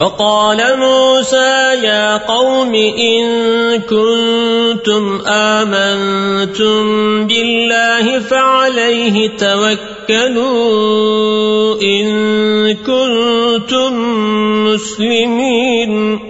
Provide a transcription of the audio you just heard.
فقال موسى يا قوم إن كنتم آمنتم بالله فعليه توكلوا إن كنتم مسلمين.